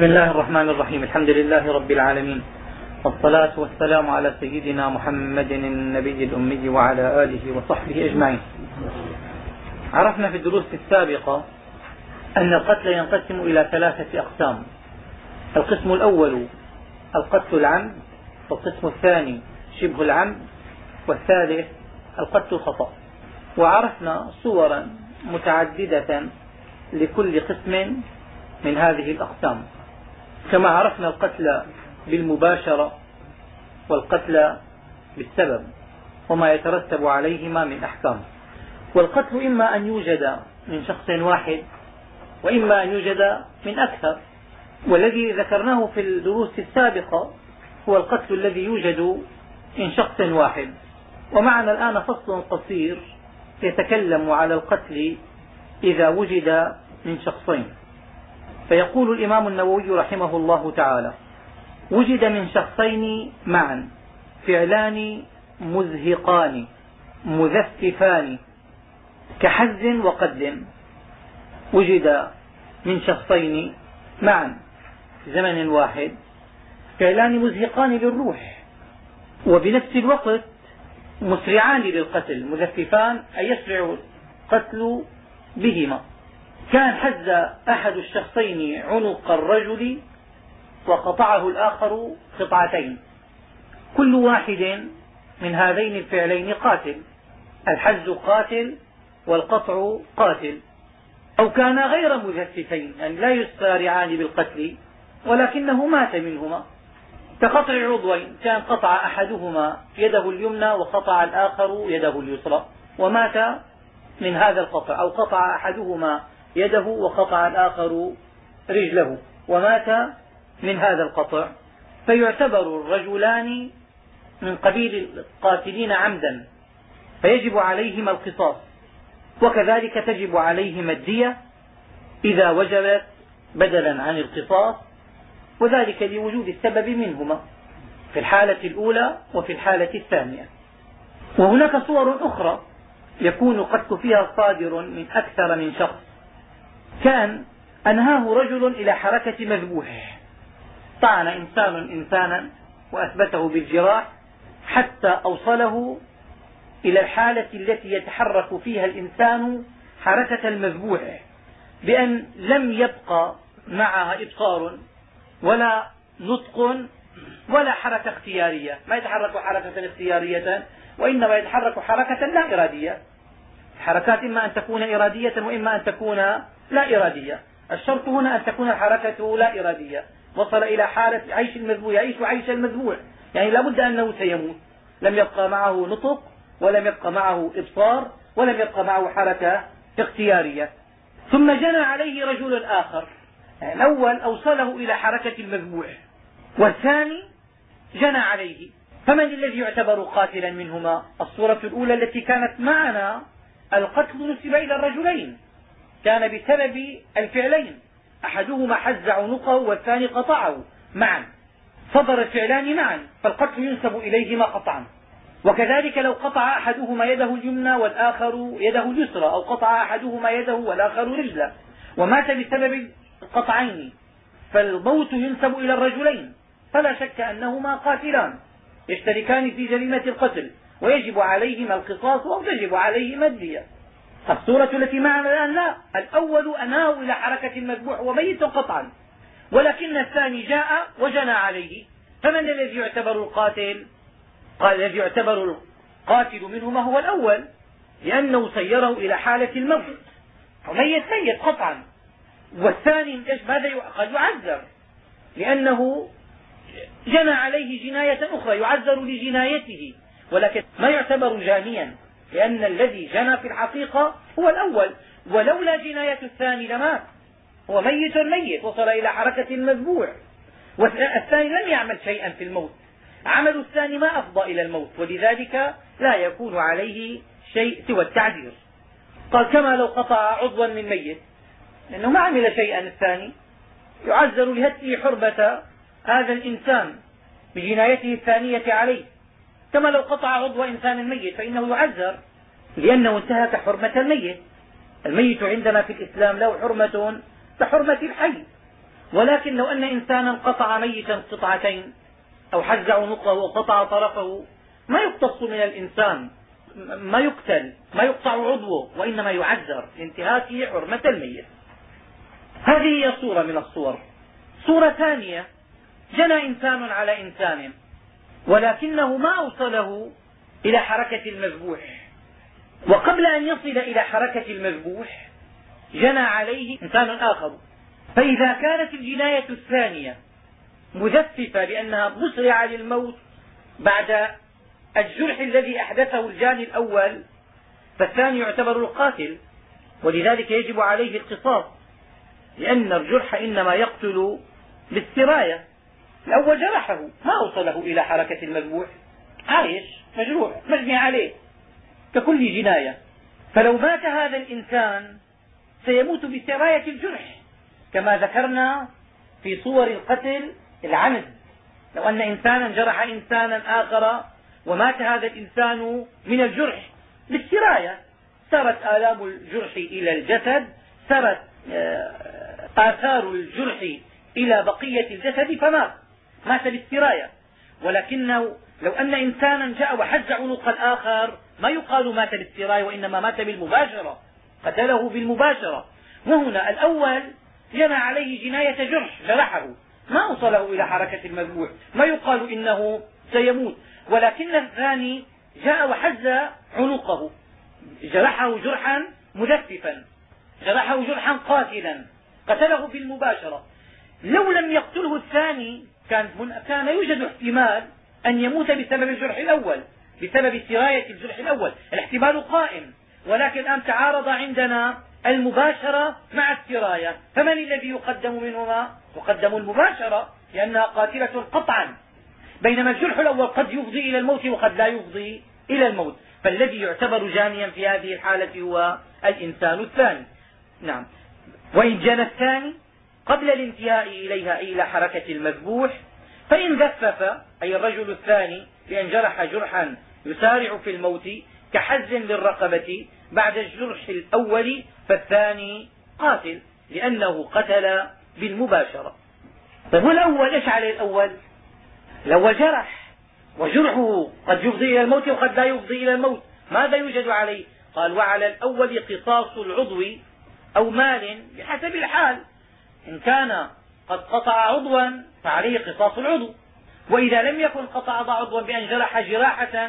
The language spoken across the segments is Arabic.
بسم الله الرحمن الرحيم. الحمد لله رب العالمين. والصلاة والسلام على سيدنا محمد النبي الأمي وعلى آله وصحبه أجمعين. عرفنا في الدروس السابقة أن القتل ينقسم إلى ثلاثة أقسام. القسم الأول القتل العمد والقسم الثاني شبه العمد والثالث القتل الخطأ وعرفنا صورا متعددة لكل قسم من هذه الأقسام. كما عرفنا القتل بالمباشرة والقتل بالسبب وما يترتب عليهما من أحكام. والقتل إما أن يوجد من شخص واحد وإما أن يوجد من أكثر. والذي ذكرناه في الدروس السابقة هو القتل الذي يوجد من شخص واحد. ومعنا الآن فصل قصير يتكلم على القتل إذا وجد من شخصين. فيقول الإمام النووي رحمه الله تعالى وجد من شخصين معا فعلان مزهقان مذففان كحز وقد وجد من شخصين معا في زمن واحد. فعلان مزهقان للروح وبنفس الوقت مسرعان للقتل. مزففان أي يسرع القتل بهما. كان حز أحد الشخصين عنق الرجل وقطعه الآخر قطعتين. كل واحد من هذين الفعلين قاتل. الحز قاتل والقطع قاتل. أو كانا غير مجسفين يعني لا يسارعان بالقتل ولكنه مات منهما. كقطع عضوين كان قطع أحدهما يده اليمنى وقطع الآخر يده اليسرى ومات من هذا القطع أو قطع أحدهما يده وقطع الآخر رجله ومات من هذا القطع. فيعتبر الرجلان من قبيل القاتلين عمدا فيجب عليهما القصاص وكذلك تجب عليهما الدية إذا وجبت بدلا عن القصاص وذلك لوجود السبب منهما في الحالة الأولى وفي الحالة الثانية. وهناك صور أخرى يكون القتل فيها صادر من أكثر من شخص. كان أنهاه رجل إلى حركة مذبوح طعن إنسان إنسانا وأثبته بالجراح حتى أوصله إلى الحالة التي يتحرك فيها الإنسان حركة المذبوح بأن لم يبقى معها إبصار ولا نطق ولا حركة اختيارية. ما يتحرك حركة اختيارية وإنما يتحرك حركة لا إرادية. الحركات إما أن تكون إرادية وإما أن تكون لا إرادية. الشرط هنا أن تكون الحركة لا إرادية. وصل إلى حالة عيش المذبوح يعيش عيش المذبوح. يعني لا بد أنه سيموت. لم يبقى معه نطق ولم يبقى معه إبصار ولم يبقى معه حركة اختيارية. ثم جنى عليه رجل آخر. يعني الأول أوصله إلى حركة المذبوح. والثاني جنى عليه. فمن الذي يعتبر قاتلا منهما؟ الصورة الأولى التي كانت معنا القتل نسب إلى الرجلين. كان بسبب الفعلين. أحدهما حز عنقه والثاني قطعه. معا. صدر الفعلان معا فالقتل ينسب إليهما قطعا. وكذلك لو قطع أحدهما يده اليمنى والآخر يده اليسرى أو قطع أحدهما يده والآخر رجله. ومات بسبب القطعين. فالموت ينسب إلى الرجلين. فلا شك أنهما قاتلان. يشتركان في جريمة القتل. ويجب عليهما القصاص أو تجب عليهما الدية. الصورة التي معنا الآن لا. الأول أناه إلى حركة المذبوح وميت قطعا ولكن الثاني جاء وجنى عليه. فمن الذي يعتبر القاتل؟ قال الذي يعتبر القاتل منهما هو الأول؟ لأنه سيره إلى حالة الموت وميت ميت قطعا. والثاني ماذا قد يعذر. لأنه جنى عليه جناية أخرى يعذر لجنايته. ولكن ما يعتبر جانيا. لأن الذي جنى في الحقيقة هو الأول ولولا جناية الثاني لمات. هو ميت ميت وصل إلى حركة المذبوح والثاني لم يعمل شيئا في الموت. عمل الثاني ما أفضى إلى الموت ولذلك لا يكون عليه شيء سوى التعذير قال كما لو قطع عضوا من ميت لأنه ما عمل شيئا الثاني. يعذر لهته حربة هذا الإنسان بجنايته الثانية عليه. كما لو قطع عضو إنسان ميت فإنه يعذر لأنه انتهك حرمة الميت. الميت عندنا في الإسلام له حرمة كحرمة الحي. ولكن لو أن إنسانا قطع ميتا قطعتين أو حز عنقه وقطع طرفه ما يقتص من الإنسان ما يقتل ما يقطع عضوه وإنما يعذر لانتهاك حرمة الميت. هذه هي صورة من الصور. صورة ثانية جنى إنسان على إنسان. ولكنه ما أوصله إلى حركة المذبوح. وقبل أن يصل إلى حركة المذبوح جنى عليه إنسان آخر. فإذا كانت الجناية الثانية مجففة لأنها مسرعة للموت بعد الجرح الذي أحدثه الجاني الأول فالثاني يعتبر القاتل. ولذلك يجب عليه القصاص لأن الجرح إنما يقتل بالسراية الأول جرحه. ما أوصله إلى حركة المذبوح. عايش مجروح مجني عليه. ككل جناية. فلو مات هذا الإنسان سيموت بسراية الجرح. كما ذكرنا في صور القتل العمد لو أن إنسانا جرح إنسانا آخر ومات هذا الإنسان من الجرح. بالسراية. سرت آلام الجرح إلى الجسد. سرت آه، آثار الجرح إلى بقية الجسد فمات. مات بالسراية ولكنه لو أن إنسانا جاء وحز عنق الآخر ما يقال مات بالسراية وإنما مات بالمباشرة. قتله بالمباشرة. وهنا الأول جنى عليه جناية جرح جرحه. ما أوصله إلى حركة المذبوح. ما يقال إنه سيموت. ولكن الثاني جاء وحز عنقه. جرحه جرحا مجففا. جرحه جرحا قاتلا. قتله بالمباشرة. لو لم يقتله الثاني كان, كان يوجد احتمال أن يموت بسبب الجرح الأول بسبب سراية الجرح الأول الاحتمال قائم. ولكن الآن تعارض عندنا المباشرة مع السراية. فمن الذي يقدم منهما؟ تقدم المباشرة لأنها قاتلة قطعا. بينما الجرح الأول قد يفضي إلى الموت وقد لا يفضي إلى الموت. فالذي يعتبر جانيا في هذه الحالة هو الإنسان الثاني. نعم. وإن جنى الثاني؟ قبل الانتهاء إليها أي إلى حركة المذبوح فإن ذفف أي الرجل الثاني بأن جرح جرحا يسارع في الموت كحز للرقبة بعد الجرح الأول فالثاني قاتل لأنه قتل بالمباشرة. طيب والأول إيش عليه الأول؟ الأول جرح وجرحه قد يفضي إلى الموت وقد لا يفضي إلى الموت ماذا يوجد عليه؟ قال وعلى الأول قصاص العضو أو مال بحسب الحال. إن كان قد قطع عضوا فعليه قصاص العضو. وإذا لم يكن قطع عضوا بأن جرح جراحة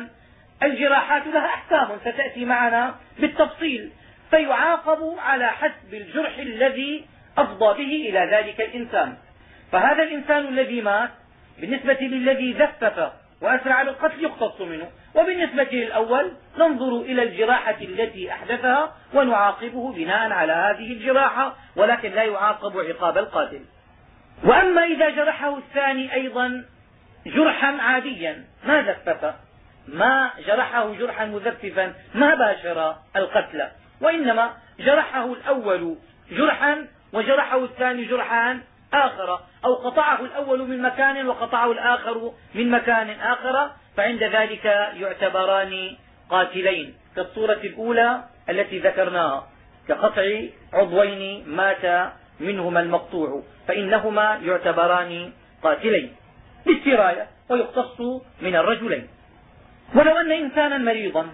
الجراحات لها أحكام ستأتي معنا بالتفصيل. فيعاقب على حسب الجرح الذي أفضى به إلى ذلك الإنسان. فهذا الإنسان الذي مات بالنسبة للذي زفف وأسرع بالقتل يقتص منه. وبالنسبة للأول ننظر إلى الجراحة التي أحدثها ونعاقبه بناء على هذه الجراحة ولكن لا يعاقب عقاب القاتل. وأما إذا جرحه الثاني أيضا جرحا عاديا ما زفف؟ ما جرحه جرحا مزففا ما باشر القتل؟ وإنما جرحه الأول جرحا وجرحه الثاني جرحا آخر أو قطعه الأول من مكان وقطعه الآخر من مكان آخر فعند ذلك يعتبران قاتلين كالصورة الأولى التي ذكرناها كقطع عضوين مات منهما المقطوع فإنهما يعتبران قاتلين بالسراية ويقتص من الرجلين. ولو أن إنسانا مريضا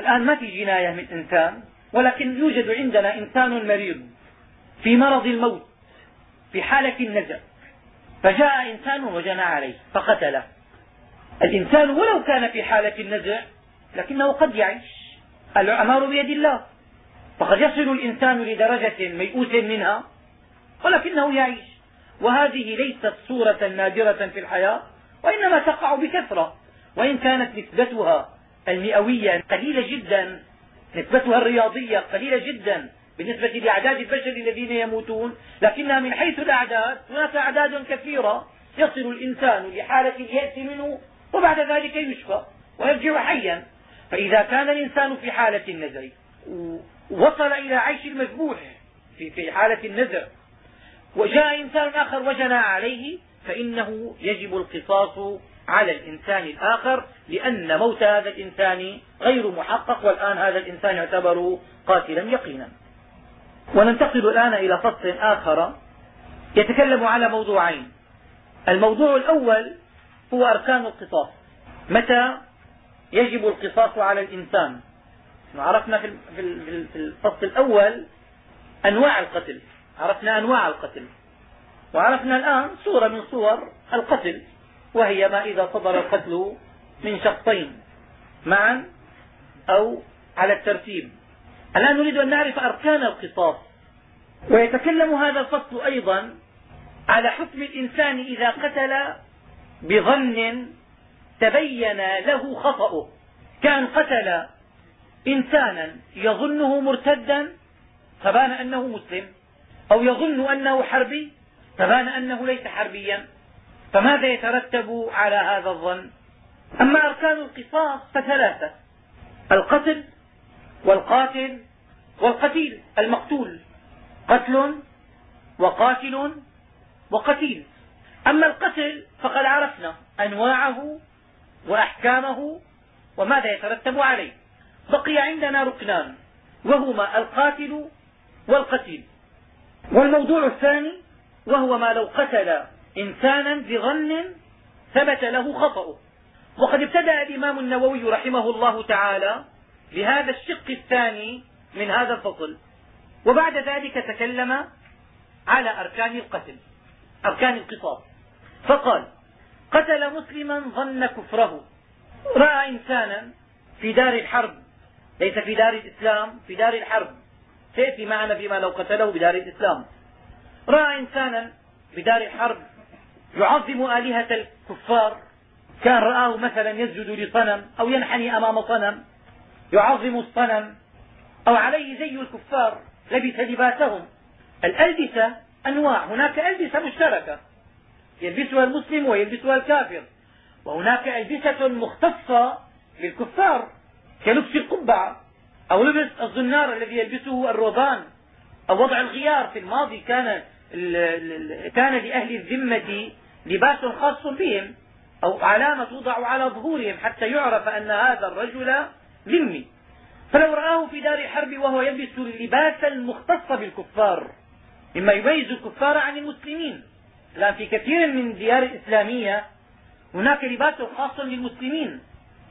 الآن ما في جناية من إنسان ولكن يوجد عندنا إنسان مريض في مرض الموت في حالة النزع. فجاء إنسان وجنى عليه فقتله. الإنسان ولو كان في حالة النزع لكنه قد يعيش. الأعمار بيد الله. فقد يصل الإنسان لدرجة ميؤوس منها ولكنه يعيش. وهذه ليست صورة نادرة في الحياة وإنما تقع بكثرة. وإن كانت نسبتها المئوية قليلة جدا نسبتها الرياضية قليلة جدا بالنسبة لأعداد البشر الذين يموتون لكنها من حيث الأعداد هناك أعداد كثيرة يصل الإنسان لحالة اليأس منه وبعد ذلك يشفى ويرجع حيا. فإذا كان الإنسان في حالة النزع وصل إلى عيش المذبوح في حالة النزع وجاء إنسان آخر وجنى عليه فإنه يجب القصاص على الإنسان الآخر لأن موت هذا الإنسان غير محقق والآن هذا الإنسان يعتبر قاتلا يقينا. وننتقل الآن إلى فصل آخر يتكلم على موضوعين. الموضوع الأول هو أركان القصاص. متى يجب القصاص على الإنسان؟ عرفنا في الفصل الأول أنواع القتل. عرفنا أنواع القتل. وعرفنا الآن صورة من صور القتل وهي ما إذا صدر القتل من شخصين معا أو على الترتيب. الآن نريد أن نعرف أركان القصاص؟ ويتكلم هذا الفصل أيضا على حكم الإنسان إذا قتل بظن تبين له خطأه. كان قتل إنسانا يظنه مرتدا فبان أنه مسلم أو يظن أنه حربي فبان أنه ليس حربيا. فماذا يترتب على هذا الظن؟ أما أركان القصاص فثلاثة القتل والقاتل والقتيل المقتول قتل وقاتل وقتيل. أما القتل فقد عرفنا أنواعه وأحكامه وماذا يترتب عليه. بقي عندنا ركنان وهما القاتل والقتيل. والموضوع الثاني وهو ما لو قتل إنسانا بظن ثبت له خطأه. وقد ابتدأ الإمام النووي رحمه الله تعالى بهذا الشق الثاني من هذا الفصل. وبعد ذلك تكلم على أركان القتل أركان القصاص. فقال قتل مسلما ظن كفره. رأى إنسانا في دار الحرب ليس في دار الإسلام في دار الحرب. سيأتي معنا فيما لو قتله بدار الإسلام. رأى إنسانا بدار الحرب يعظم آلهة الكفار. كان رآه مثلا يسجد لصنم أو ينحني أمام صنم. يعظم الصنم أو عليه زي الكفار لبس لباسهم. الألبسة أنواع هناك ألبسة مشتركة يلبسها المسلم ويلبسها الكافر وهناك ألبسة مختصة للكفار كلبس القبعة أو لبس الزنار الذي يلبسه الروضان أو وضع الغيار في الماضي كان كان لأهل الذمة لباس خاص بهم أو علامة توضع على ظهورهم حتى يعرف أن هذا الرجل ذمي. فلو رآه في دار الحرب وهو يلبس اللباس المختص بالكفار مما يميز الكفار عن المسلمين. الآن في كثير من الديار الإسلامية هناك لباس خاص للمسلمين.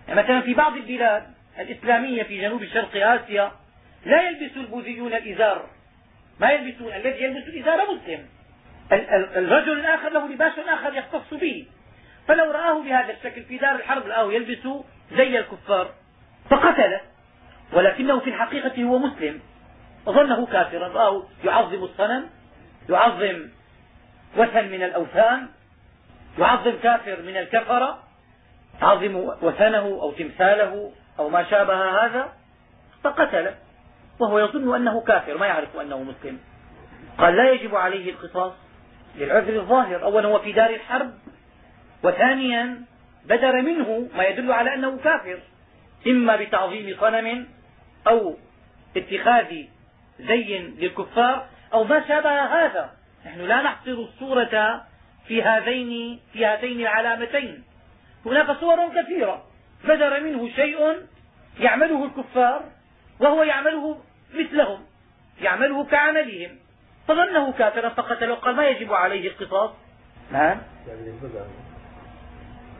يعني مثلا في بعض البلاد الإسلامية في جنوب شرق آسيا لا يلبس البوذيون الإزار ما يلبسون الذي يلبس الإزار مسلم. الرجل الآخر له لباس آخر يختص به. فلو رآه بهذا الشكل في دار الحرب رآه يلبس زي الكفار. فقتله. ولكنه في الحقيقة هو مسلم. وظنه كافرا. رآه يعظم الصنم يعظم وثن من الأوثان يعظم كافر من الكفرة يعظم وثنه أو تمثاله أو ما شابه هذا فقتله. وهو يظن أنه كافر ما يعرف أنه مسلم. قال لا يجب عليه القصاص للعذر الظاهر. أولا هو في دار الحرب وثانيا بدر منه ما يدل على أنه كافر. إما بتعظيم صنم أو اتخاذ زي للكفار أو ما شابه هذا. نحن لا نحصر الصورة في هذين في هاتين العلامتين. هناك صور كثيرة. بدر منه شيء يعمله الكفار وهو يعمله مثلهم يعمله كعملهم. فظنه كافرا فقتله قال ما يجب عليه القصاص؟ نعم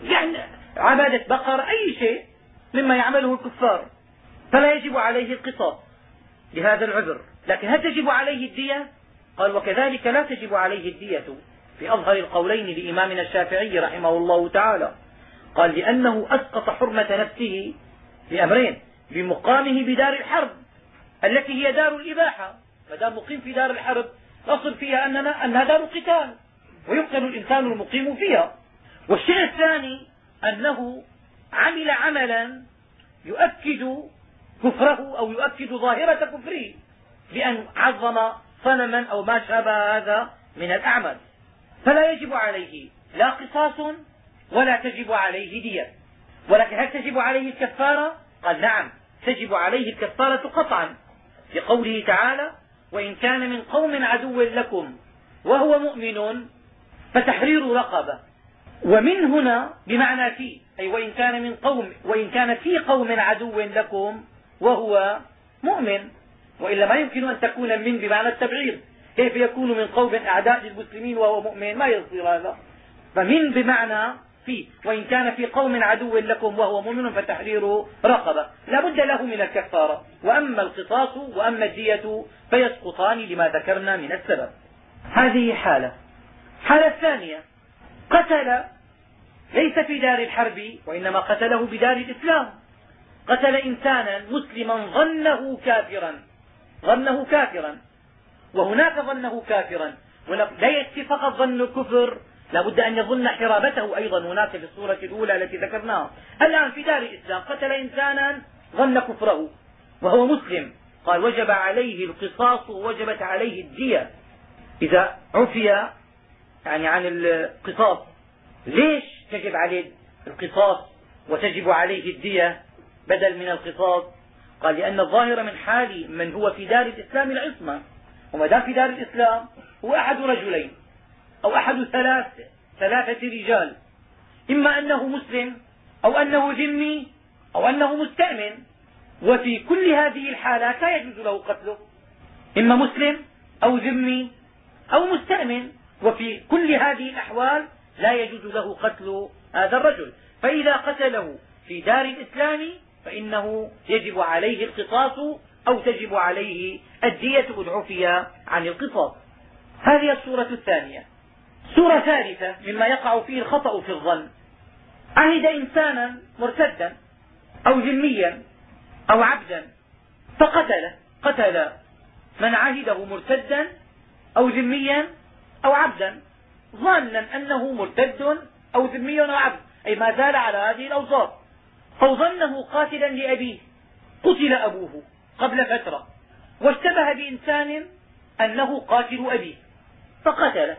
يعني عبادة بقر أي شيء. مما يعمله الكفار. فلا يجب عليه القصاص لهذا العذر. لكن هل تجب عليه الدية؟ قال وكذلك لا تجب عليه الدية في أظهر القولين لإمامنا الشافعي رحمه الله تعالى. قال لأنه أسقط حرمة نفسه بأمرين بمقامه بدار الحرب التي هي دار الإباحة. ما دام مقيم في دار الحرب الاصل فيها أننا أنها دار قتال ويقتل الإنسان المقيم فيها. والشيء الثاني أنه عمل عملا يؤكد كفره أو يؤكد ظاهرة كفره بأن عظم صنما أو ما شابه هذا من الأعمال. فلا يجب عليه لا قصاص ولا تجب عليه دية. ولكن هل تجب عليه الكفارة؟ قال نعم تجب عليه الكفارة قطعا. لقوله تعالى وإن كان من قوم عدو لكم وهو مؤمن فتحرير رقبة. ومن هنا بمعنى في أي وإن كان من قوم وإن كان في قوم عدو لكم وهو مؤمن. وإلا ما يمكن أن تكون من بمعنى التبعيض. كيف يكون من قوم أعداء للمسلمين وهو مؤمن؟ ما يصير هذا. فمن بمعنى في وإن كان في قوم عدو لكم وهو مؤمن فتحرير رقبة. لا بد له من الكفارة. وأما القصاص وأما الدية فيسقطان لما ذكرنا من السبب. هذه حالة. حالة ثانية. قتل ليس في دار الحرب وإنما قتله بدار الإسلام. قتل إنسانا مسلما ظنه كافرا ظنه كافرا. وهناك ظنه كافرا. لا يكفي فقط ظن الكفر لا بد أن يظن حرابته أيضا. هناك في الصورة الأولى التي ذكرناها. الآن في دار الإسلام قتل إنسانا ظن كفره وهو مسلم. قال وجب عليه القصاص ووجبت عليه الدية. إذا عفي يعني عن القصاص ليش تجب عليه القصاص وتجب عليه الدية بدل من القصاص؟ قال لأن الظاهر من حال من هو في دار الإسلام العصمة وما دام في دار الإسلام هو أحد رجلين أو أحد ثلاث ثلاثة رجال إما أنه مسلم أو أنه ذمي أو أنه مستأمن وفي كل هذه الحالات لا يجوز له قتله إما مسلم أو ذمي أو مستأمن وفي كل هذه الأحوال لا يجوز له قتل هذا الرجل. فإذا قتله في دار الإسلام فإنه يجب عليه القصاص أو تجب عليه الدية إن عفي عن القصاص. هذه الصورة الثانية. صورة ثالثة مما يقع فيه الخطأ في الظن. عهد إنسانا مرتدا أو ذميا أو عبدا فقتله. قتل من عهده مرتدا أو ذميا أو عبدا. ظانا أنه مرتد أو ذمي أو عبد. أي ما زال على هذه الأوصاف. أو ظنه قاتلا لأبيه. قتل أبوه قبل فترة. واشتبه بإنسان أنه قاتل أبيه. فقتله.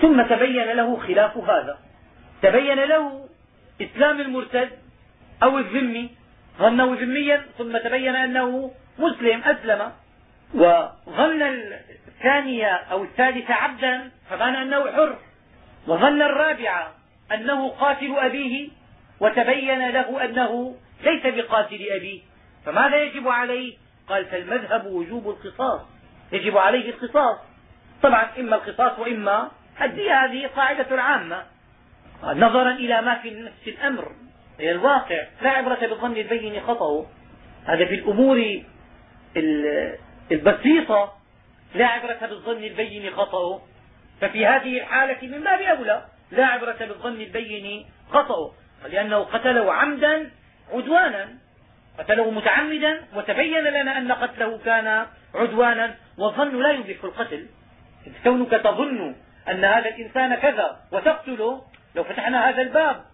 ثم تبين له خلاف هذا. تبين له إسلام المرتد أو الذمي. ظنه ذميا ثم تبين أنه مسلم أسلم. وظن الثانية أو الثالثة عبدا فبان أنه حر. وظن الرابعة أنه قاتل أبيه وتبين له أنه ليس بقاتل أبيه. فماذا يجب عليه؟ قال فالمذهب وجوب القصاص. يجب عليه القصاص. طبعا إما القصاص وإما الدية هذه قاعدة عامة نظرا إلى ما في نفس الأمر. هي الواقع. لا عبرة بالظن البين خطأه. هذا في الأمور البسيطة. لا عبرة بالظن البين خطأه. ففي هذه الحالة من باب أولى لا عبرة بالظن البين خطأه. لأنه قتله عمدا عدوانا. قتله متعمدا وتبين لنا أن قتله كان عدوانا والظن لا يبيح القتل. كونك تظن أن هذا الإنسان كذا وتقتله لو فتحنا هذا الباب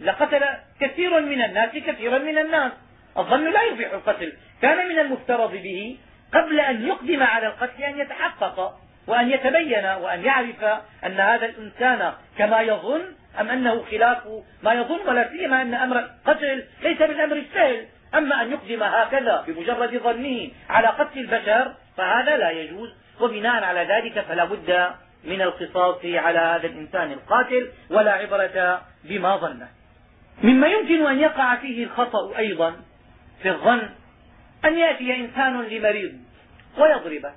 لقتل كثير من الناس كثيرا من الناس. الظن لا يبيح القتل. كان من المفترض به قبل أن يقدم على القتل أن يتحقق وأن يتبين وأن يعرف أن هذا الإنسان كما يظن أم أنه خلاف ما يظن ولا سيما أن أمر القتل ليس بالأمر السهل. أما أن يقدم هكذا بمجرد ظنه على قتل البشر فهذا لا يجوز. وبناء على ذلك فلا بد من القصاص على هذا الإنسان القاتل ولا عبرة بما ظنه. مما يمكن أن يقع فيه الخطأ أيضا في الظن أن يأتي إنسان لمريض ويضربه.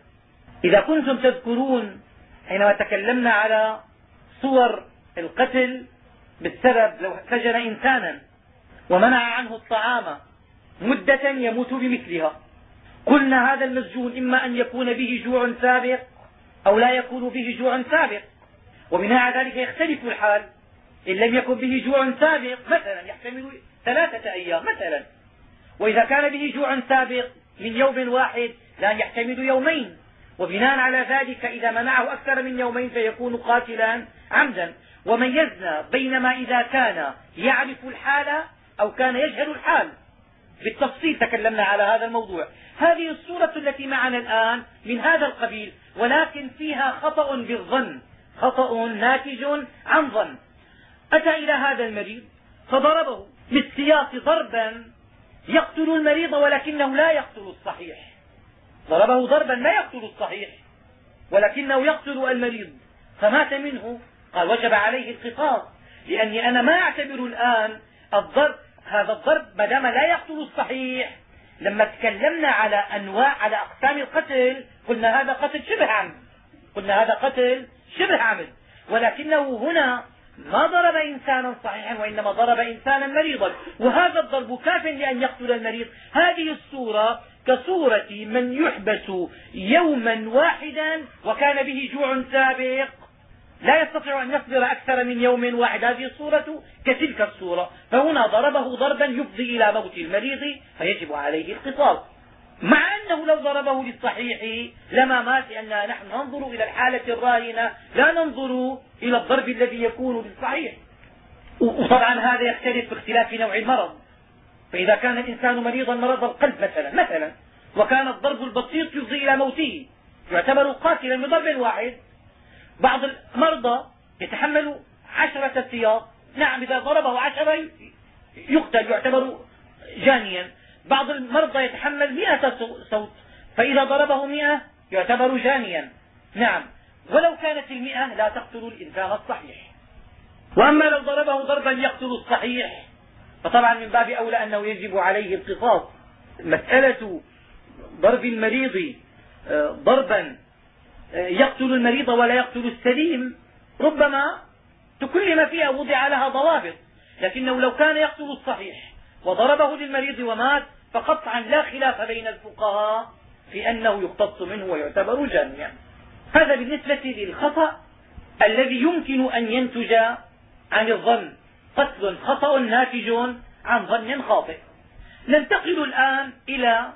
إذا كنتم تذكرون حينما تكلمنا على صور القتل بالسبب لو سجن إنسانا ومنع عنه الطعام مدة يموت بمثلها قلنا هذا المسجون إما أن يكون به جوع سابق أو لا يكون به جوع سابق وبناء ذلك يختلف الحال. إن لم يكن به جوع سابق مثلا يحتمل ثلاثة أيام مثلا. وإذا كان به جوع سابق من يوم واحد لا يحتمل يومين وبناء على ذلك إذا منعه أكثر من يومين فيكون قاتلا عمدا. وميزنا بينما إذا كان يعرف الحال أو كان يجهل الحال. بالتفصيل تكلمنا على هذا الموضوع. هذه الصورة التي معنا الآن من هذا القبيل ولكن فيها خطأ بالظن خطأ ناتج عن ظن. أتى إلى هذا المريض فضربه بالسياط ضربا يقتل المريض ولكنه لا يقتل الصحيح. ضربه ضربا لا يقتل الصحيح ولكنه يقتل المريض. فمات منه. قال وجب عليه القصاص لأني أنا ما أعتبر الآن الضرب هذا الضرب ما دام لا يقتل الصحيح. لما تكلمنا على أنواع على أقسام القتل قلنا هذا قتل شبه عمد. قلنا هذا قتل شبه عمد. ولكنه هنا ما ضرب إنسانا صحيحا وإنما ضرب إنسانا مريضا. وهذا الضرب كاف لأن يقتل المريض. هذه الصورة كصورة من يحبس يوما واحدا وكان به جوع سابق. لا يستطيع أن يصبر أكثر من يوم واحد. هذه الصورة كتلك الصورة. فهنا ضربه ضربا يفضي إلى موت المريض فيجب عليه القصاص مع أنه لو ضربه للصحيح لما مات لأننا نحن ننظر إلى الحالة الراهنة لا ننظر إلى الضرب الذي يكون للصحيح. وطبعا هذا يختلف باختلاف نوع المرض. فإذا كان الإنسان مريضا مرض القلب مثلا مثلا وكان الضرب البسيط يفضي إلى موته يعتبر قاتلا بضرب واحد. بعض المرضى يتحمل عشرة سياط نعم إذا ضربه عشرة يقتل يعتبر جانيا. بعض المرضى يتحمل مئة صوت فإذا ضربه مئة يعتبر جانيا. نعم. ولو كانت المئة لا تقتل الإنسان الصحيح. وأما لو ضربه ضربا يقتل الصحيح فطبعا من باب أولى أنه يجب عليه القصاص. مسألة ضرب المريض آه، ضربا آه، يقتل المريض ولا يقتل السليم ربما تكلم فيها وضع لها ضوابط. لكنه لو كان يقتل الصحيح وضربه للمريض ومات فقطعا لا خلاف بين الفقهاء في أنه يقتص منه ويعتبر جانيا هذا بالنسبة للخطأ الذي يمكن أن ينتج عن الظن. قتل خطأ ناتج عن ظن خاطئ. ننتقل الآن إلى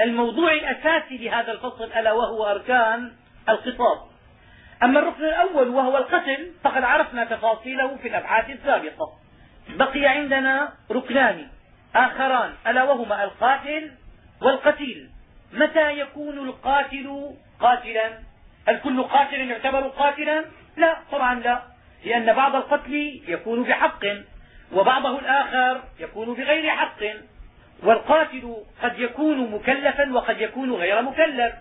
الموضوع الأساسي لهذا الفصل ألا وهو أركان القصاص أما الركن الأول وهو القتل فقد عرفنا تفاصيله في الأبحاث السابقة. بقي عندنا ركنان. آخران ألا وهما القاتل والقتيل. متى يكون القاتل قاتلا؟ هل كل قاتل يعتبر قاتلا؟ لا طبعا لا. لأن بعض القتل يكون بحق وبعضه الآخر يكون بغير حق. والقاتل قد يكون مكلفا وقد يكون غير مكلف.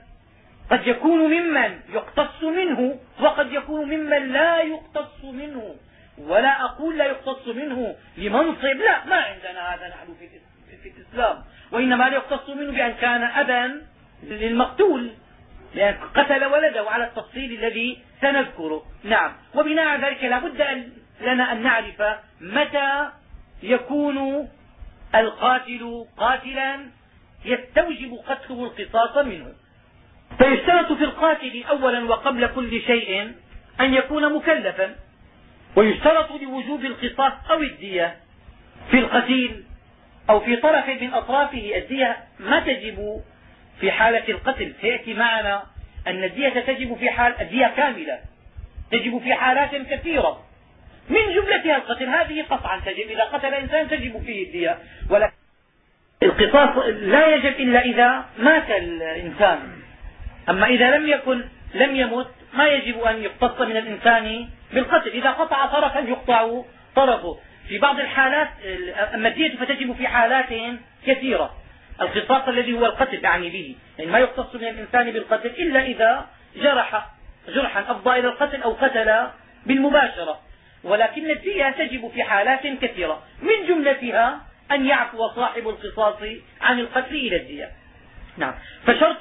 قد يكون ممن يقتص منه وقد يكون ممن لا يقتص منه. ولا أقول لا يقتص منه لمنصب لا ما عندنا هذا نحن في, الإسلام. وإنما لا يقتص منه بأن كان أبا للمقتول لأن قتل ولده على التفصيل الذي سنذكره. نعم. وبناء على ذلك لا بد لنا أن نعرف متى يكون القاتل قاتلا يستوجب قتله القصاص منه. فيشترط في القاتل أولا وقبل كل شيء أن يكون مكلفا. ويشترط لوجوب القصاص أو الدية في القتيل أو في طرف من أطرافه. الدية ما تجب في حالة القتل. سيأتي معنا أن الدية تجب في حال الدية كاملة. تجب في حالات كثيرة. من جملتها القتل. هذه قطعا تجب. إذا قتل إنسان تجب فيه الدية. ولكن القصاص لا يجب إلا إذا مات الإنسان. أما إذا لم يكن لم يمت ما يجب أن يقتص من الإنسان بالقتل. إذا قطع طرفا يقطع طرفه. في بعض الحالات أما الدية فتجب في حالات كثيرة. القصاص الذي هو القتل يعني به. يعني ما يقتص من الإنسان بالقتل إلا إذا جرح. جرحا أفضى إلى القتل أو قتل بالمباشرة. ولكن الدية تجب في حالات كثيرة. من جملتها أن يعفو صاحب القصاص عن القتل إلى الدية. نعم. فشرط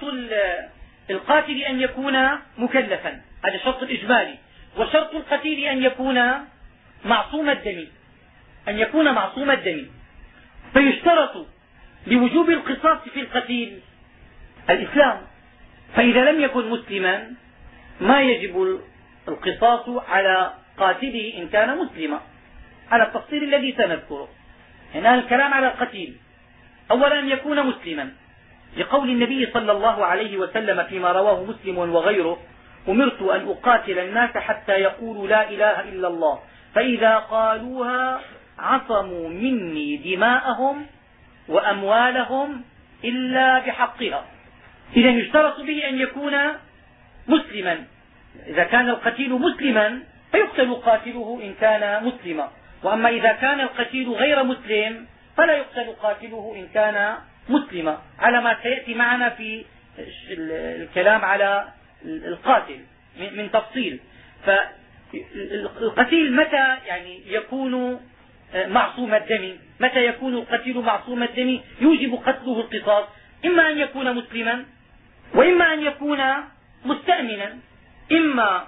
القاتل أن يكون مكلفا. هذا الشرط الإجمالي وشرط القتيل أن يكون معصوم الدم أن يكون معصوم الدم فيشترط لوجوب القصاص في القتيل الإسلام. فإذا لم يكن مسلما ما يجب القصاص على قاتله إن كان مسلما. على التفصيل الذي سنذكره. هنا الكلام على القتيل. أولا أن يكون مسلما. لقول النبي صلى الله عليه وسلم فيما رواه مسلم وغيره أمرت أن أقاتل الناس حتى يقولوا لا إله إلا الله. فإذا قالوها عصموا مني دماءهم وأموالهم إلا بحقها. إذا يشترط به أن يكون مسلما. إذا كان القتيل مسلما فيقتل قاتله إن كان مسلما. وأما إذا كان القتيل غير مسلم فلا يقتل قاتله إن كان مسلما. على ما سيأتي معنا في الكلام على القاتل من تفصيل. فالقتيل متى يعني يكون معصوم الدم؟ متى يكون القتيل معصوم الدم؟ يوجب قتله القصاص. إما أن يكون مسلما وإما أن يكون مستأمنا. إما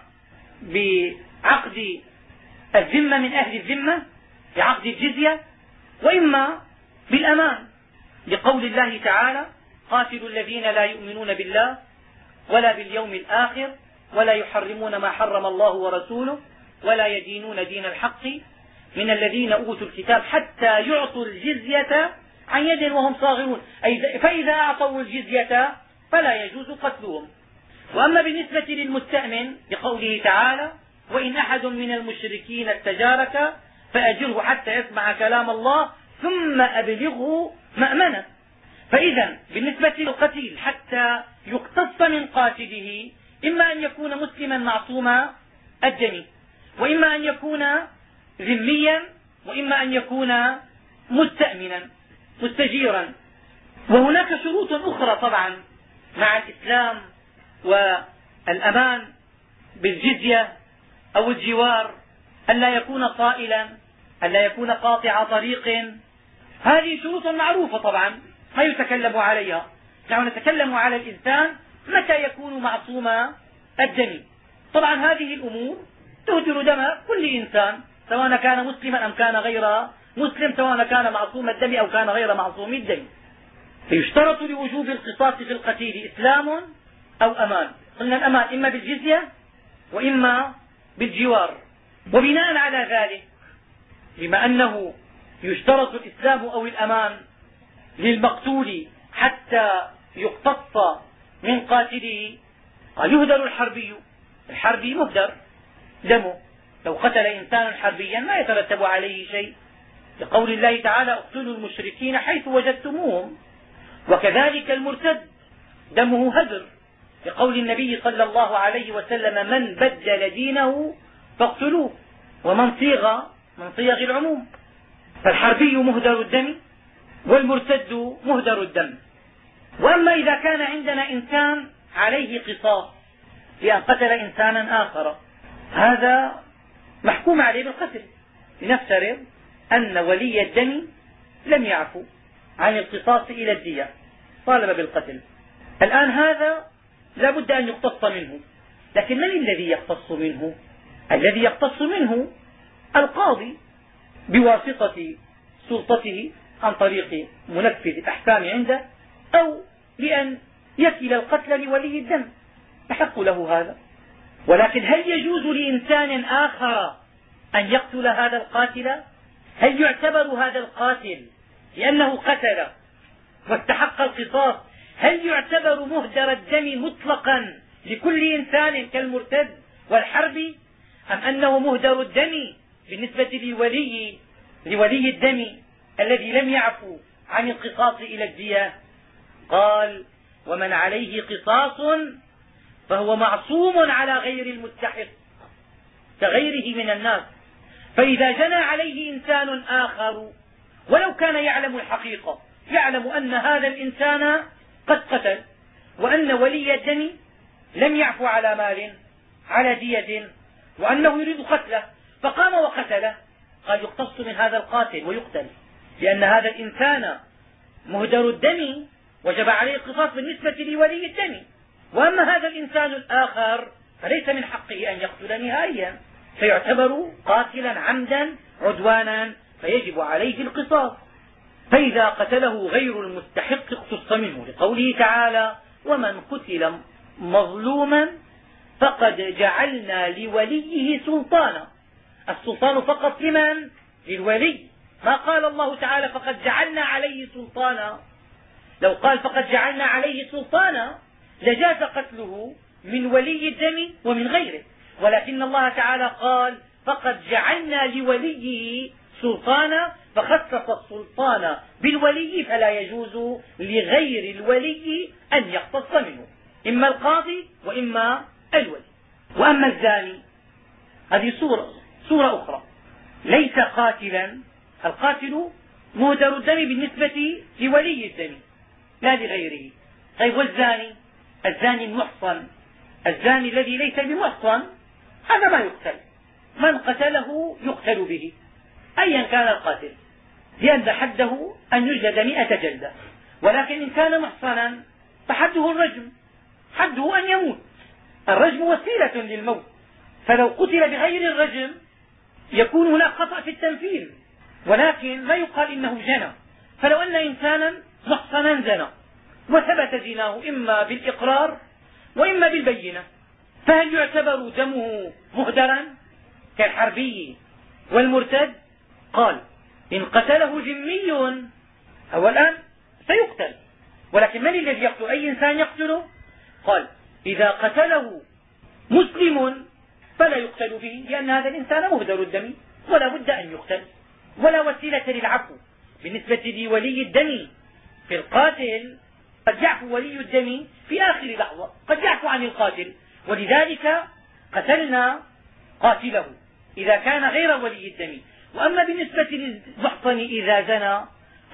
بعقد الذمة من أهل الذمة بعقد الجزية وإما بالأمان. لقول الله تعالى قاتلوا الذين لا يؤمنون بالله ولا باليوم الآخر ولا يحرمون ما حرم الله ورسوله ولا يدينون دين الحق من الذين أوتوا الكتاب حتى يعطوا الجزية عن يد وهم صاغرون. أي فإذا أعطوا الجزية فلا يجوز قتلهم. وأما بالنسبة للمستأمن بقوله تعالى وإن أحد من المشركين استجارك فأجره حتى يسمع كلام الله ثم أبلغه مأمنة. فإذا بالنسبة للقتيل حتى يقتص من قاتله إما أن يكون مسلما معصوم الدم وإما أن يكون ذميا وإما أن يكون مستأمنا مستجيرا. وهناك شروط أخرى طبعا مع الإسلام والأمان بالجزية أو الجوار ألا يكون طائلا ألا يكون قاطع طريق. هذه شروط معروفة طبعا. ما يتكلم عليها. نحن نتكلم على الإنسان متى يكون معصوم الدم. طبعا هذه الأمور تهدر دم كل إنسان سواء كان مسلما أم كان غير مسلم سواء كان معصوم الدم أو كان غير معصوم الدم. فيشترط لوجوب القصاص في القتيل إسلام أو أمان. قلنا الأمان إما بالجزية وإما بالجوار. وبناء على ذلك بما أنه يشترط الإسلام أو الأمان للمقتول حتى يقتص من قاتله. قال يهدر الحربي. الحربي مهدر. دمه. لو قتل إنسان حربيا ما يترتب عليه شيء. لقول الله تعالى اقتلوا المشركين حيث وجدتموهم. وكذلك المرتد. دمه هدر. لقول النبي صلى الله عليه وسلم من بدل دينه فاقتلوه. ومن صيغ من صيغ العموم. فالحربي مهدر الدم. والمرتد مهدر الدم. وأما إذا كان عندنا إنسان عليه قصاص بأن قتل إنسانا آخر هذا محكوم عليه بالقتل. لنفترض أن ولي الدم لم يعفو عن القصاص إلى الدية طالب بالقتل. الآن هذا لا بد أن يقتص منه لكن من الذي يقتص منه؟ الذي يقتص منه القاضي بواسطة سلطته عن طريق منفذ الأحكام عنده أو بأن يكل القتل لولي الدم. يحق له هذا. ولكن هل يجوز لإنسان آخر أن يقتل هذا القاتل؟ هل يعتبر هذا القاتل لأنه قتل واستحق القصاص؟ هل يعتبر مهدر الدم مطلقا لكل إنسان كالمرتد والحرب؟ أم أنه مهدر الدم بالنسبة لولي, لولي الدم؟ الذي لم يعفو عن القصاص إلى الدية قال ومن عليه قصاص فهو معصوم على غير المستحق كغيره من الناس. فإذا جنى عليه إنسان آخر ولو كان يعلم الحقيقة يعلم أن هذا الإنسان قد قتل وأن ولي الدم لم يعفو على مال على دية وأنه يريد قتله فقام وقتله. قال يقتص من هذا القاتل ويقتل. لأن هذا الإنسان مهدر الدم وجب عليه القصاص بالنسبة لولي الدم. وأما هذا الإنسان الآخر فليس من حقه أن يقتل نهائيا. فيعتبر قاتلا عمدا عدوانا فيجب عليه القصاص. فإذا قتله غير المستحق اقتص منه لقوله تعالى ومن قتل مظلوما فقد جعلنا لوليه سلطانا. السلطان فقط لمن؟ للولي. ما قال الله تعالى فقد جعلنا عليه سلطانا. لو قال فقد جعلنا عليه سلطانا لجاز قتله من ولي الدم ومن غيره. ولكن الله تعالى قال فقد جعلنا لوليه سلطانا فخصص السلطان بالولي فلا يجوز لغير الولي أن يقتص منه. إما القاضي وإما الولي. وأما الزاني هذه صورة, صورة أخرى. ليس قاتلا القاتل مهدر الدم بالنسبة لولي الدم لا لغيره. طيب والزاني؟ الزاني المحصن. الزاني الذي ليس بمحصن هذا ما يقتل. من قتله يقتل به. أيا كان القاتل. لأن حده أن يجلد مئة جلدة. ولكن إن كان محصنا فحده الرجم. حده أن يموت. الرجم وسيلة للموت. فلو قتل بغير الرجم يكون هناك خطأ في التنفيذ. ولكن لا يقال إنه جنى. فلو أن إنسانا محصنا زنى وثبت زناه إما بالإقرار وإما بالبينة فهل يعتبر دمه مهدرا كالحربي والمرتد؟ قال إن قتله ذمي هو الآن سيقتل. ولكن من الذي يقتل؟ أي إنسان يقتله؟ قال إذا قتله مسلم فلا يقتل به لأن هذا الإنسان مهدر الدم ولا بد أن يقتل. ولا وسيلة للعفو. بالنسبة لولي الدم في القاتل قد يعفو ولي الدم في آخر لحظة قد يعفو عن القاتل. ولذلك قتلنا قاتله إذا كان غير ولي الدم. وأما بالنسبة للمحصن إذا زنى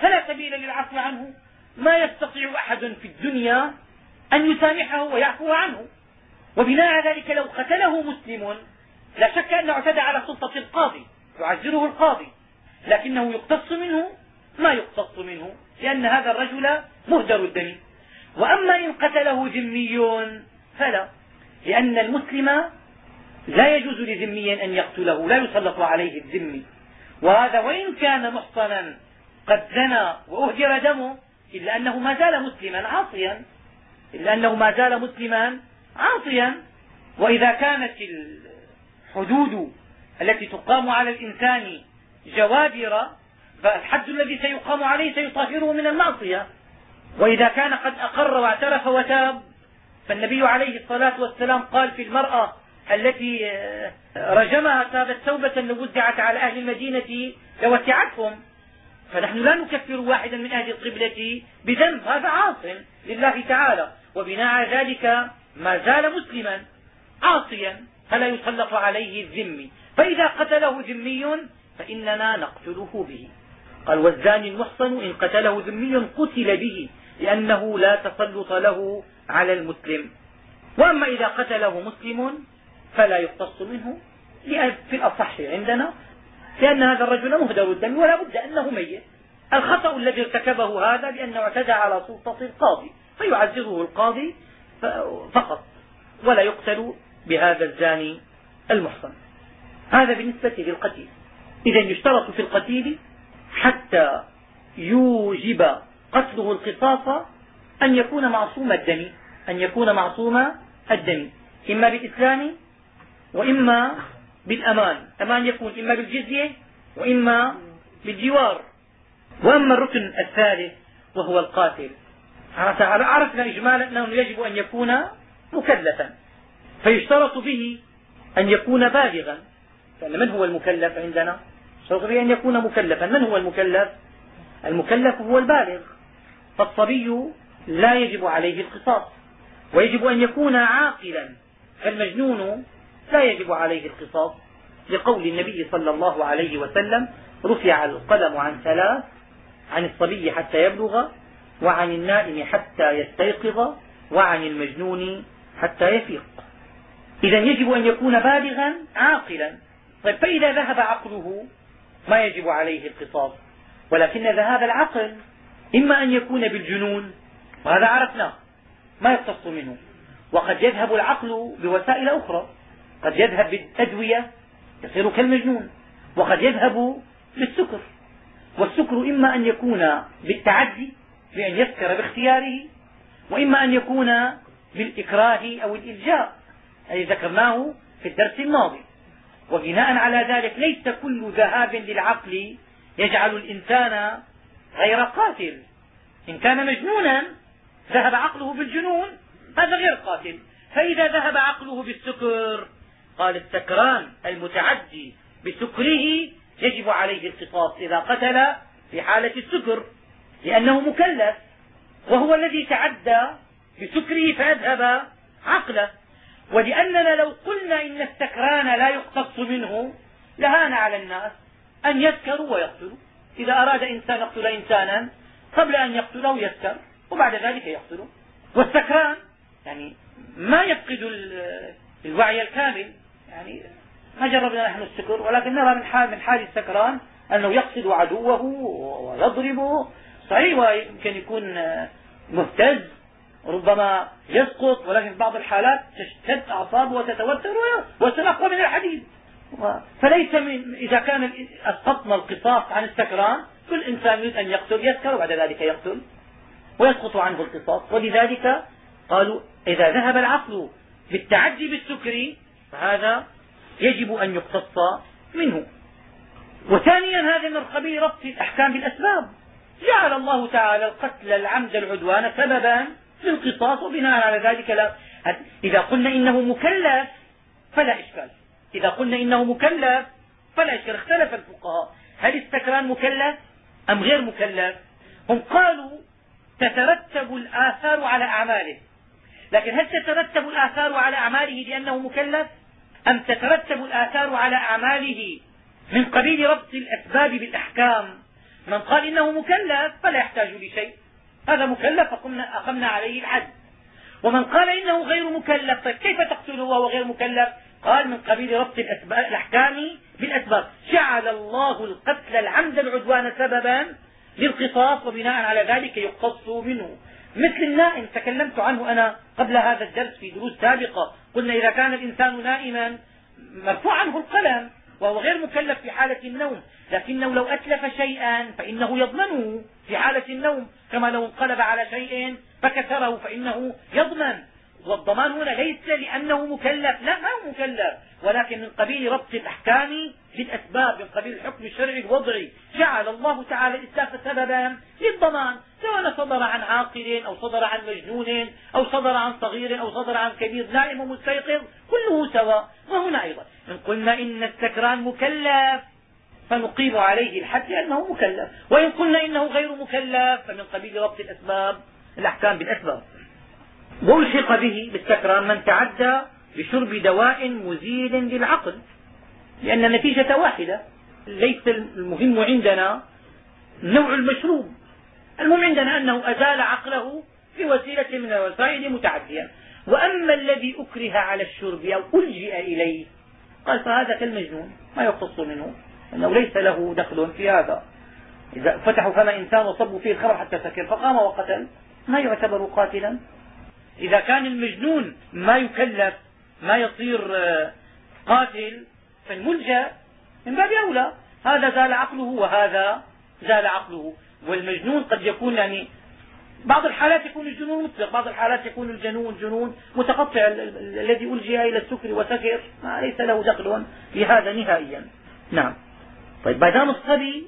فلا سبيل للعفو عنه. ما يستطيع أحد في الدنيا أن يسامحه ويعفو عنه. وبناء على ذلك لو قتله مسلم لا شك أنه اعتدى على سلطة القاضي يعزره القاضي. لكنه يقتص منه ما يقتص منه لأن هذا الرجل مهدر الدم وأما إن قتله ذمي فلا لأن المسلم لا يجوز لذمي أن يقتله لا يسلط عليه الذمي وهذا وإن كان محصنا قد زنى وأهدر دمه إلا أنه ما زال مسلما عاصيا إلا أنه ما زال مسلما عاصيا. وإذا كانت الحدود التي تقام على الإنسان جوابر فالحد الذي سيقام عليه سيطهره من المعصية. وإذا كان قد أقر واعترف وتاب فالنبي عليه الصلاة والسلام قال في المرأة التي رجمها تابت توبة لو وزعت على أهل المدينة لوسعتهم فنحن لا نكفر واحدا من أهل القبلة بذنب هذا عاص لله تعالى. وبناء ذلك ما زال مسلما عاصيا فلا يسلط عليه الذمي. فإذا قتله ذمي فإننا نقتله به. قال والزاني المحصن إن قتله ذمي قتل به لأنه لا تسلط له على المسلم. وأما إذا قتله مسلم فلا يقتص منه في الأصح عندنا لأن هذا الرجل مهدر الدم ولا بد أنه ميت. الخطأ الذي ارتكبه هذا لأنه اعتدى على سلطة القاضي فيعزره القاضي فقط ولا يقتل بهذا الزاني المحصن. هذا بالنسبة للقتيل. إذا يشترط في القتيل حتى يوجب قتله القصاص أن يكون معصوم الدم أن يكون معصوم الدم إما بالإسلام وإما بالأمان أمان يكون إما بالجزية وإما بالجوار. وأما الركن الثالث وهو القاتل. عرفنا إجمالا أنه يجب أن يكون مكلفا. فيشترط به أن يكون بالغا. لأن من هو المكلف عندنا؟ شرط به أن يكون مكلفا. من هو المكلف؟ المكلف هو البالغ. فالصبي لا يجب عليه القصاص ويجب أن يكون عاقلا. فالمجنون لا يجب عليه القصاص. لقول النبي صلى الله عليه وسلم رفع القلم عن ثلاث عن الصبي حتى يبلغ وعن النائم حتى يستيقظ وعن المجنون حتى يفيق. إذا يجب أن يكون بالغا عاقلا. طيب فإذا ذهب عقله ما يجب عليه القصاص. ولكن ذهاب العقل إما أن يكون بالجنون وهذا عرفناه ما يقتص منه. وقد يذهب العقل بوسائل أخرى. قد يذهب بالأدوية يصير كالمجنون. وقد يذهب بالسكر. والسكر إما أن يكون بالتعدي بأن يسكر باختياره وإما أن يكون بالإكراه أو الإلجاء الذي ذكرناه في الدرس الماضي. وبناء على ذلك ليس كل ذهاب للعقل يجعل الإنسان غير قاتل. إن كان مجنونا ذهب عقله بالجنون هذا غير قاتل. فإذا ذهب عقله بالسكر قال السكران المتعدي بسكره يجب عليه القصاص إذا قتل في حالة السكر لأنه مكلف وهو الذي تعدى بسكره فأذهب عقله. ولأننا لو قلنا إن السكران لا يقتص منه لهان على الناس أن يسكروا ويقتلوا. إذا أراد إنسان يقتل إنسانا قبل أن يقتله يسكر وبعد ذلك يقتله. والسكران يعني ما يفقد الوعي الكامل. يعني ما جربنا نحن السكر ولكن نرى من حال من حال السكران أنه يقصد عدوه ويضربه. صحيح ويمكن يكون مهتز. ربما يسقط ولكن في بعض الحالات تشتد أعصابه وتتوتر أقوى من الحديد فليس من إذا كان أسقطنا القصاص عن السكران كل إنسان يريد أن يقتل يسكر وبعد ذلك يقتل ويسقط عنه القصاص. ولذلك قالوا إذا ذهب العقل بالتعدي بالسكر فهذا يجب أن يقتص منه. وثانيا هذا من قبيل ربط الأحكام بالأسباب. جعل الله تعالى القتل العمد العدوان سببا للقصاص وبناء على ذلك لا. إذا قلنا إنه مكلف فلا إشكال. إذا قلنا إنه مكلف فلا إشكال. اختلف الفقهاء. هل السكران مكلف أم غير مكلف؟ هم قالوا تترتب الآثار على أعماله. لكن هل تترتب الآثار على أعماله لأنه مكلف؟ أم تترتب الآثار على أعماله من قبيل ربط الأسباب بالأحكام؟ من قال إنه مكلف فلا يحتاج لشيء. هذا مكلف فقمنا أقمنا عليه الحد ومن قال إنه غير مكلف طيب كيف تقتله وهو غير مكلف؟ قال من قبيل ربط الأسباب الأحكام بالأسباب. جعل الله القتل العمد العدوان سببا للقصاص وبناء على ذلك يقتص منه. مثل النائم تكلمت عنه أنا قبل هذا الدرس في دروس سابقة. قلنا إذا كان الإنسان نائما مرفوع عنه القلم. وهو غير مكلف في حالة النوم لكنه لو أتلف شيئا فإنه يضمنه في حالة النوم كما لو انقلب على شيء فكسره فإنه يضمن. والضمان هنا ليس لأنه مكلف لا ما هو مكلف ولكن من قبيل ربط الأحكام بالأسباب من قبيل الحكم الشرعي الوضعي. جعل الله تعالى الإتلاف سببا للضمان. سواء صدر عن عاقل أو صدر عن مجنون أو صدر عن صغير أو صدر عن كبير نائم ومستيقظ كله سواء. وهنا أيضا إن قلنا إن السكران مكلف فنقيم عليه الحد لأنه مكلف. وإن قلنا إنه غير مكلف فمن قبيل ربط الأسباب الأحكام بالأسباب. وألحق به بالسكران من تعدى بشرب دواء مزيل للعقل. لأن النتيجة واحدة. ليس المهم عندنا نوع المشروب. المهم عندنا أنه أزال عقله بوسيلة من الوسائل متعدية. وأما الذي أكره على الشرب أو ألجئ إليه قال فهذا كالمجنون ما يختص منه. أنه ليس له دخل في هذا. إذا فتحوا فم إنسان وصبوا فيه الخمر حتى سكر. فقام وقتل. ما يعتبر قاتلا. إذا كان المجنون ما يكلف ما يصير آه، قاتل فالملجأ من باب أولى. هذا زال عقله وهذا زال عقله. والمجنون قد يكون يعني بعض الحالات يكون الجنون مطلق بعض الحالات يكون الجنون جنون متقطع الذي ألجئ إلى السكر وسكر ما ليس له دخل في هذا نهائيا. نعم. طيب ما دام الصبي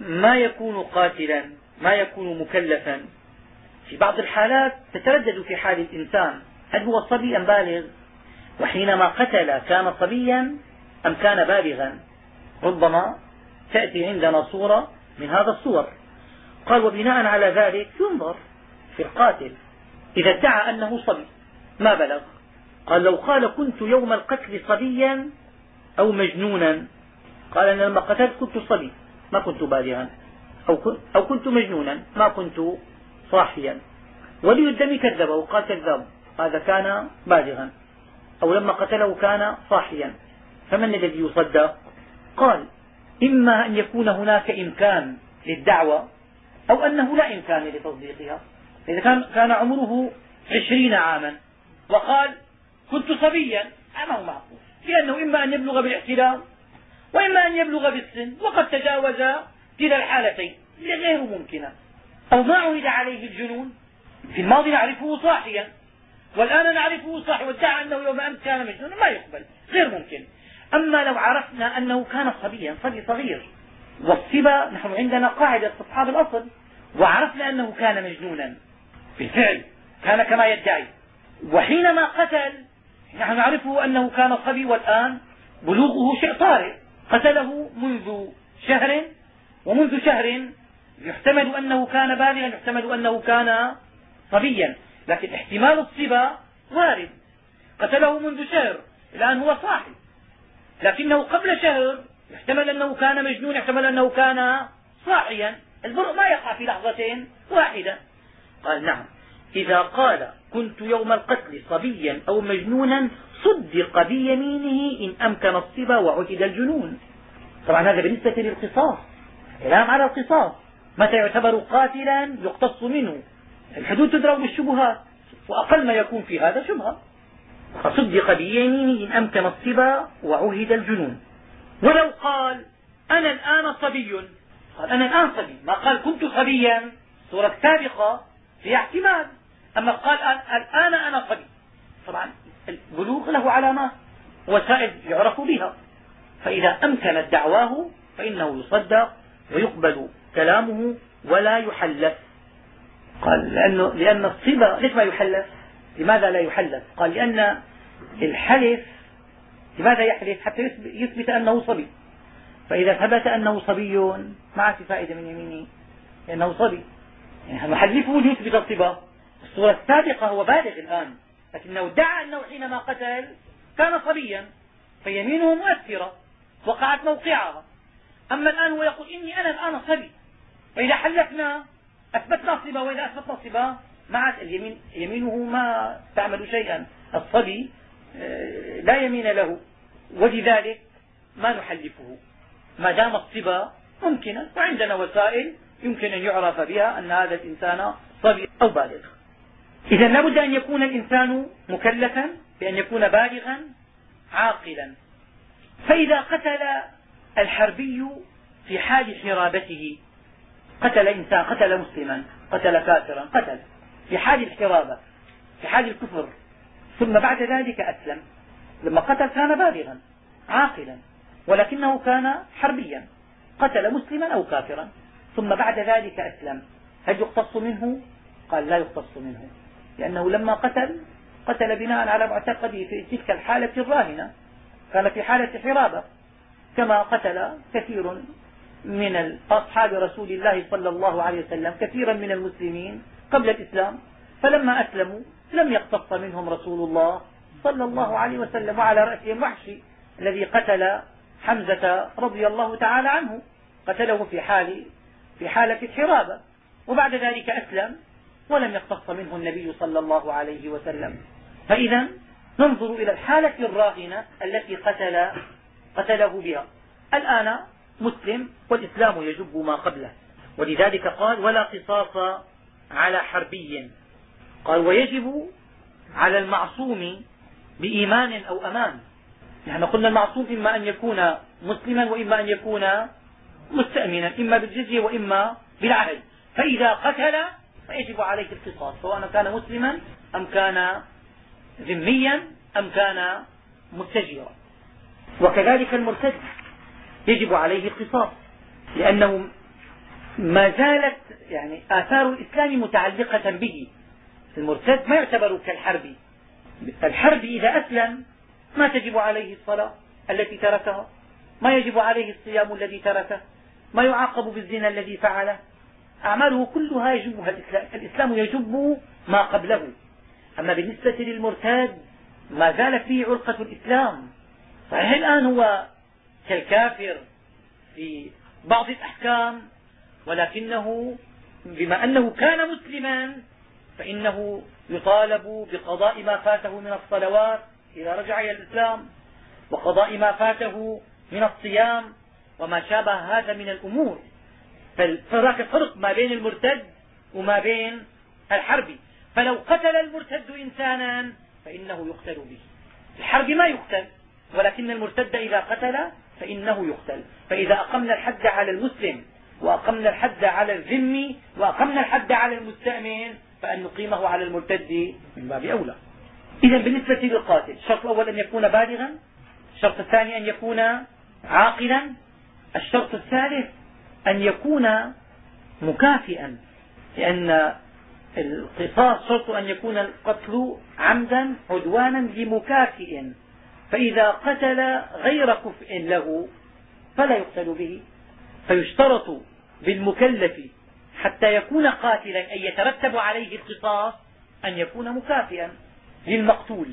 ما يكون قاتلا ما يكون مكلفا. في بعض الحالات تتردد في حال الإنسان هل هو صبي أم بالغ؟ وحينما قتل كان صبيا أم كان بالغا؟ ربما تأتي عندنا صورة من هذا الصور. قال وبناء على ذلك ينظر في القاتل إذا ادعى أنه صبي. ما بلغ؟ قال لو قال كنت يوم القتل صبيا أو مجنونا. قال أنا لما قتلت كنت صبي ما كنت بالغا. أو كنت مجنونا ما كنت صاحيا. ولي الدم كذبه وقال كذاب هذا كان بالغا. أو لما قتله كان صاحيا. فمن الذي يصدق؟ قال إما أن يكون هناك إمكان للدعوة أو أنه لا إمكان لتصديقها. إذا كان, كان عمره عشرين عاما وقال كنت صبيا. ما هو معقول. لأنه إما أن يبلغ بالاحتلام وإما أن يبلغ بالسن وقد تجاوز كلا الحالتين غير ممكنة أو ما عهد عليه الجنون. في الماضي نعرفه صاحيا والآن نعرفه صاحي وادعى أنه يوم أمس كان مجنونا ما يقبل غير ممكن. أما لو عرفنا أنه كان صبيا صبي صغير والصبا نحن عندنا قاعدة أصحاب الأصل وعرفنا أنه كان مجنونا. بالفعل كان كما يدعي. وحينما قتل نحن نعرفه أنه كان صبي والآن بلوغه شيء طارئ. قتله منذ شهر ومنذ شهر يحتمل أنه كان بالغا يحتمل أنه كان صبيا. لكن احتمال الصبا وارد. قتله منذ شهر الآن هو صاحب لكنه قبل شهر يحتمل أنه كان مجنون يحتمل أنه كان صاحيا. البرء ما يقع في لحظة واحدة. قال نعم. إذا قال كنت يوم القتل صبيا أو مجنونا صدق بيمينه إن أمكن الصبا وعهد الجنون. طبعا هذا بالنسبة للقصاص. كلام على القصاص. متى يعتبر قاتلا؟ يقتص منه. الحدود تضرب بالشبهات. وأقل ما يكون في هذا شبهة. فصدق بيمينه إن أمكن الصبا وعهد الجنون. ولو قال أنا الآن صبي. قال أنا الآن صبي. ما قال كنت صبيا. الصورة السابقة فيها احتمال. أما قال الآن أنا صبي. طبعا البلوغ له علامات. وسائل يعرف بها. فإذا أمكنت دعواه فإنه يصدق ويقبل كلامه ولا يحلف. قال لأنه لأن الصبا ليش ما يحلف؟ لماذا لا يحلف؟ قال لأن الحلف لماذا يحلف؟ حتى يثبت أنه صبي. فإذا ثبت أنه صبي ما في فائدة من يمينه لأنه صبي. يعني نحلفه ليثبت الصبا الصورة السابقة هو بالغ الآن. لكنه ادعى أنه حينما قتل كان صبيا. فيمينه مؤثرة. وقعت موقعها. أما الآن هو يقول إني أنا الآن صبي. فإذا حلفنا أثبتنا صبا وإذا أثبتنا صبا عاد اليمين يمينه ما تعمل شيئا. الصبي آه، لا يمين له. ولذلك ما نحلفه. ما دام الصبا ممكنا وعندنا وسائل يمكن أن يعرف بها أن هذا الإنسان صبي أو بالغ. إذا لابد أن يكون الإنسان مكلفا بأن يكون بالغا عاقلا. فإذا قتل الحربي في حال حرابته قتل إنسان قتل مسلما قتل كافرا قتل. في حال الحرابة في حال الكفر. ثم بعد ذلك أسلم. لما قتل كان بالغا عاقلا ولكنه كان حربيا. قتل مسلما أو كافرا. ثم بعد ذلك أسلم. هل يقتص منه؟ قال لا يقتص منه. لأنه لما قتل قتل بناء على معتقده في تلك الحالة الراهنة. كان في حالة حرابة كما قتل كثير من أصحاب رسول الله صلى الله عليه وسلم كثيرا من المسلمين. قبل الإسلام فلما أسلموا لم يقتص منهم رسول الله صلى الله عليه وسلم وعلى رأسهم وحشي الذي قتل حمزة رضي الله تعالى عنه. قتله في حال في حالة الحرابة وبعد ذلك أسلم ولم يقتص منه النبي صلى الله عليه وسلم. فإذا ننظر إلى الحالة الراهنة التي قتل قتله بها. الآن مسلم والإسلام يجب ما قبله. ولذلك قال ولا قصاص على حربي. قال ويجب على المعصوم بإيمان أو أمان. نحن قلنا المعصوم إما أن يكون مسلما وإما أن يكون مستأمنا إما بالجزية وإما بالعهد. فإذا قتل فيجب عليه القصاص سواء كان مسلما أم كان ذميا أم كان متجرا. وكذلك المرتد يجب عليه القصاص لأنه ما زالت يعني آثار الإسلام متعلقة به. المرتد ما يعتبر كالحرب. الحرب إذا أسلم ما تجب عليه الصلاة التي تركها. ما يجب عليه الصيام الذي تركه. ما يعاقب بالزنا الذي فعله. أعماله كلها يجبها الإسلام. الإسلام يجب ما قبله. أما بالنسبة للمرتاد ما زالت فيه علقة الإسلام. صحيح الآن هو كالكافر في بعض الأحكام ولكنه بما أنه كان مسلما فإنه يطالب بقضاء ما فاته من الصلوات إذا رجع إلى الإسلام وقضاء ما فاته من الصيام وما شابه هذا من الأمور. فهناك فرق ما بين المرتد وما بين الحربي. فلو قتل المرتد إنسانا فإنه يقتل به. الحرب ما يقتل ولكن المرتد إذا قتل فإنه يقتل. فإذا أقمنا الحد على المسلم وأقمنا الحد على الذمي وأقمنا الحد على المستأمن فأن نقيمه على المرتد من باب أولى. إذا بالنسبة للقاتل الشرط الأول أن يكون بالغا الشرط الثاني أن يكون عاقلا الشرط الثالث أن يكون مكافئا لأن القصاص شرط أن يكون القتل عمدا عدوانا لمكافئ فإذا قتل غير كفء له فلا يقتل به. فيشترط بالمكلف حتى يكون قاتلا أن يترتب عليه القصاص أن يكون مكافئا للمقتول.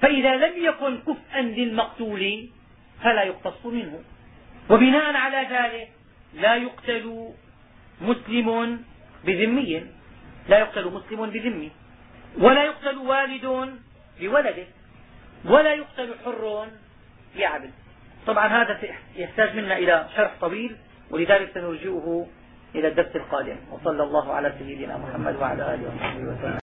فإذا لم يكن كفءا للمقتول فلا يقتص منه. وبناء على ذلك لا يقتل مسلم بذمي. لا يقتل مسلم بذمي. ولا يقتل والد بولده ولا يقتل حر بعبد طبعا هذا يحتاج منا إلى شرح طويل. ولذلك سنرجئه إلى الدرس القادم. وصلى الله على سيدنا محمد وعلى آله وصحبه وسلم.